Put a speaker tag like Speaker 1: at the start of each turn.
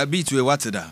Speaker 1: ɛbi tue wate da